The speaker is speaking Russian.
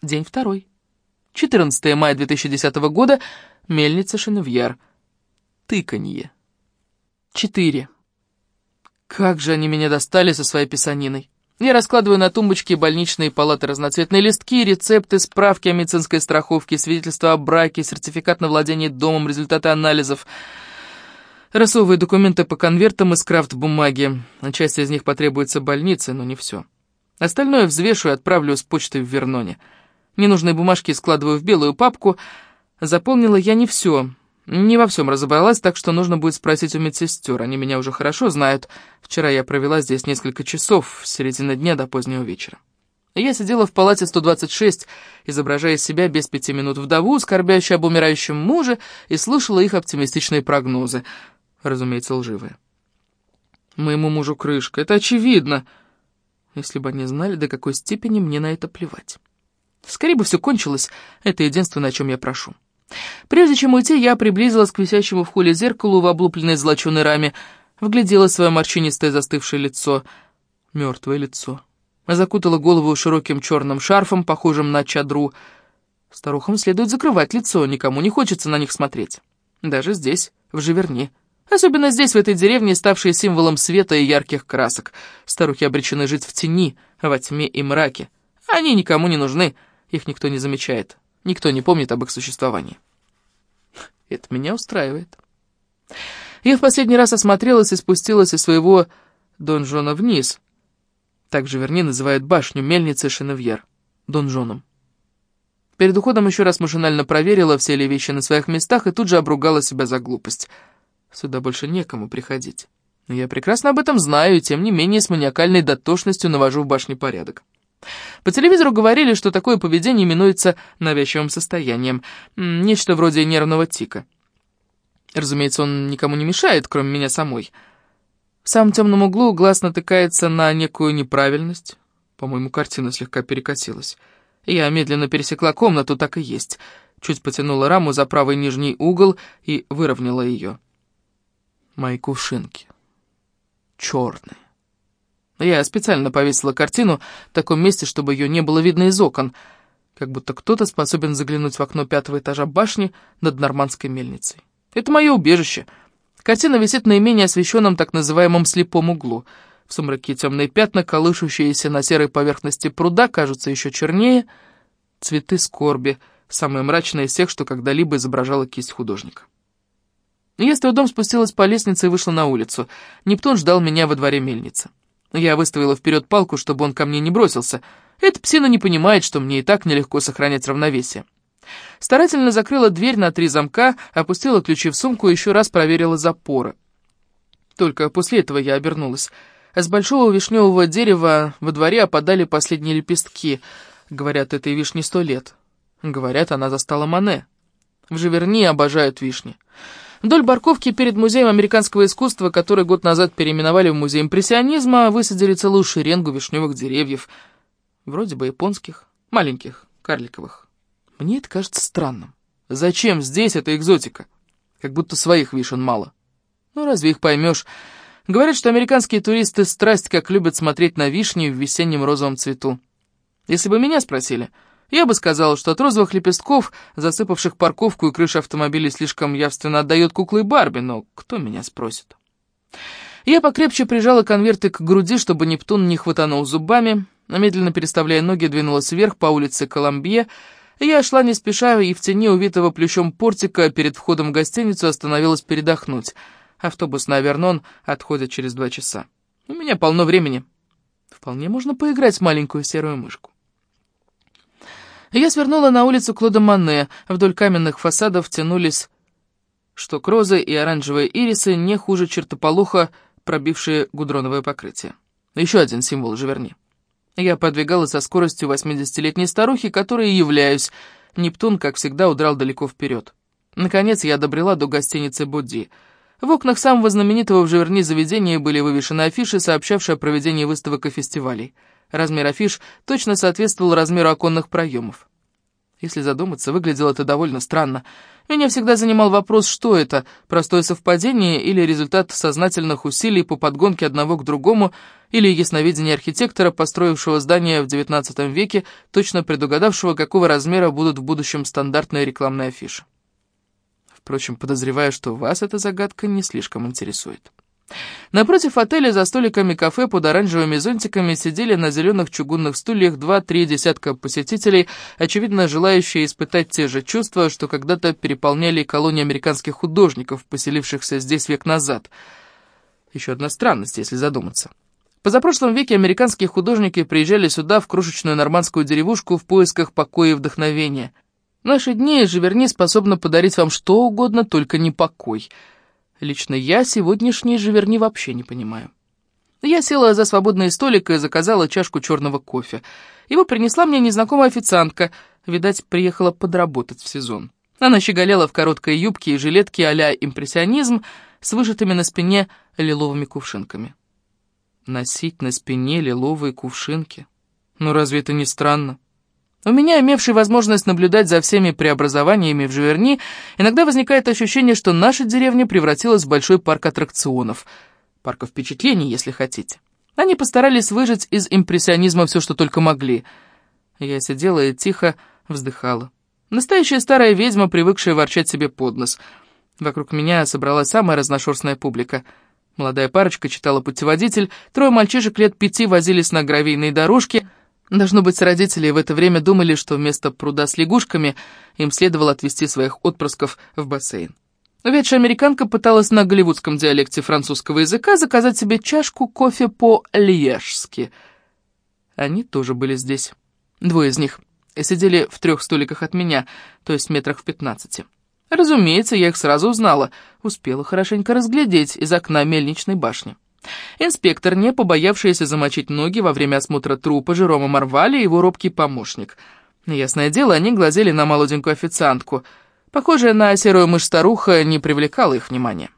День второй. 14 мая 2010 года. Мельница Шеневьер. Тыканье. 4. Как же они меня достали со своей писаниной. Я раскладываю на тумбочке больничные палаты разноцветные листки, рецепты, справки о медицинской страховке, свидетельства о браке, сертификат на владение домом, результаты анализов. Рассовываю документы по конвертам из крафт-бумаги. Часть из них потребуется больнице, но не все. Остальное взвешу и отправлю с почтой в Верноне. Ненужные бумажки складываю в белую папку. Заполнила я не все, не во всем разобралась, так что нужно будет спросить у медсестер. Они меня уже хорошо знают. Вчера я провела здесь несколько часов, с середины дня до позднего вечера. Я сидела в палате 126, изображая себя без пяти минут вдову, скорбящую об умирающем муже, и слушала их оптимистичные прогнозы, разумеется, лживые. Моему мужу крышка, это очевидно. Если бы они знали, до какой степени мне на это плевать. Скорее бы все кончилось, это единственное, о чем я прошу. Прежде чем уйти, я приблизилась к висящему в холле зеркалу в облупленной золоченой раме, вглядела свое морщинистое застывшее лицо, мертвое лицо. Закутала голову широким черным шарфом, похожим на чадру. Старухам следует закрывать лицо, никому не хочется на них смотреть. Даже здесь, в Живерни. Особенно здесь, в этой деревне, ставшей символом света и ярких красок. Старухи обречены жить в тени, во тьме и мраке. Они никому не нужны, их никто не замечает. Никто не помнит об их существовании. Это меня устраивает. Я в последний раз осмотрелась и спустилась из своего донжона вниз. Так же, вернее, называют башню мельницы Шеневьер. Донжоном. Перед уходом еще раз машинально проверила, все ли вещи на своих местах, и тут же обругала себя за глупость. Сюда больше некому приходить. Но я прекрасно об этом знаю, и тем не менее с маниакальной дотошностью навожу в башне порядок. По телевизору говорили, что такое поведение именуется навязчивым состоянием, нечто вроде нервного тика. Разумеется, он никому не мешает, кроме меня самой. В самом темном углу глаз натыкается на некую неправильность. По-моему, картина слегка перекосилась. Я медленно пересекла комнату, так и есть. Чуть потянула раму за правый нижний угол и выровняла ее. Мои кувшинки. Черные. Я специально повесила картину в таком месте, чтобы ее не было видно из окон, как будто кто-то способен заглянуть в окно пятого этажа башни над нормандской мельницей. Это мое убежище. Картина висит на наименее освещенном так называемом слепом углу. В сумраке темные пятна, колышущиеся на серой поверхности пруда, кажутся еще чернее. Цветы скорби, самые мрачные из всех, что когда-либо изображала кисть художника. Я с трудом спустилась по лестнице и вышла на улицу. Нептун ждал меня во дворе мельницы. Я выставила вперед палку, чтобы он ко мне не бросился. Эта псина не понимает, что мне и так нелегко сохранять равновесие. Старательно закрыла дверь на три замка, опустила ключи в сумку и еще раз проверила запоры. Только после этого я обернулась. С большого вишневого дерева во дворе опадали последние лепестки. Говорят, этой вишне сто лет. Говорят, она застала Мане. В Живерни обожают вишни. Вдоль парковки перед Музеем американского искусства, который год назад переименовали в Музей импрессионизма, высадили целую шеренгу вишневых деревьев. Вроде бы японских, маленьких, карликовых. Мне это кажется странным. Зачем здесь эта экзотика? Как будто своих вишен мало. Ну, разве их поймешь? Говорят, что американские туристы страсть как любят смотреть на вишни в весеннем розовом цвету. Если бы меня спросили... Я бы сказал, что от розовых лепестков, засыпавших парковку и крышу автомобиля, слишком явственно отдает куклы Барби, но кто меня спросит? Я покрепче прижала конверты к груди, чтобы Нептун не хватанул зубами, медленно переставляя ноги, двинулась вверх по улице Коломбье. Я шла не спеша и в тени увитого плющом портика перед входом в гостиницу остановилась передохнуть. Автобус на Вернон отходит через два часа. У меня полно времени. Вполне можно поиграть в маленькую серую мышку. Я свернула на улицу Клода Мане. Вдоль каменных фасадов тянулись что крозы и оранжевые ирисы не хуже чертополоха, пробившие гудроновое покрытие. Еще один символ Живерни. Я подвигалась со скоростью 80-летней старухи, которой являюсь. Нептун, как всегда, удрал далеко вперед. Наконец я добрела до гостиницы Будди. В окнах самого знаменитого в Живерни заведения были вывешены афиши, сообщавшие о проведении выставок и фестивалей. Размер афиш точно соответствовал размеру оконных проемов. Если задуматься, выглядело это довольно странно. Меня всегда занимал вопрос, что это, простое совпадение или результат сознательных усилий по подгонке одного к другому, или ясновидение архитектора, построившего здание в XIX веке, точно предугадавшего, какого размера будут в будущем стандартные рекламные афиши. Впрочем, подозреваю, что вас эта загадка не слишком интересует. Напротив отеля за столиками кафе под оранжевыми зонтиками сидели на зеленых чугунных стульях два-три десятка посетителей, очевидно желающие испытать те же чувства, что когда-то переполняли колонии американских художников, поселившихся здесь век назад. Еще одна странность, если задуматься. Позапрошлом веке американские художники приезжали сюда, в крошечную нормандскую деревушку, в поисках покоя и вдохновения. В наши дни Живерни способна подарить вам что угодно, только не покой — Лично я сегодняшней живерни вообще не понимаю. Я села за свободный столик и заказала чашку черного кофе. Его принесла мне незнакомая официантка, видать, приехала подработать в сезон. Она щеголяла в короткой юбке и жилетке а импрессионизм с вышитыми на спине лиловыми кувшинками. Носить на спине лиловые кувшинки? Ну разве это не странно? У меня, имевший возможность наблюдать за всеми преобразованиями в Живерни, иногда возникает ощущение, что наша деревня превратилась в большой парк аттракционов. Парка впечатлений, если хотите. Они постарались выжать из импрессионизма все, что только могли. Я сидела и тихо вздыхала. Настоящая старая ведьма, привыкшая ворчать себе под нос. Вокруг меня собралась самая разношерстная публика. Молодая парочка читала путеводитель, трое мальчишек лет пяти возились на гравийной дорожке — Должно быть, родители в это время думали, что вместо пруда с лягушками им следовало отвезти своих отпрысков в бассейн. Увядшая американка пыталась на голливудском диалекте французского языка заказать себе чашку кофе по-льежски. Они тоже были здесь. Двое из них сидели в трех столиках от меня, то есть метрах в пятнадцати. Разумеется, я их сразу узнала, успела хорошенько разглядеть из окна мельничной башни. Инспектор, не побоявшийся замочить ноги во время осмотра трупа Жерома Марвали и его робкий помощник. Ясное дело, они глазели на молоденькую официантку. Похожая на серую мышь-старуха не привлекала их внимания.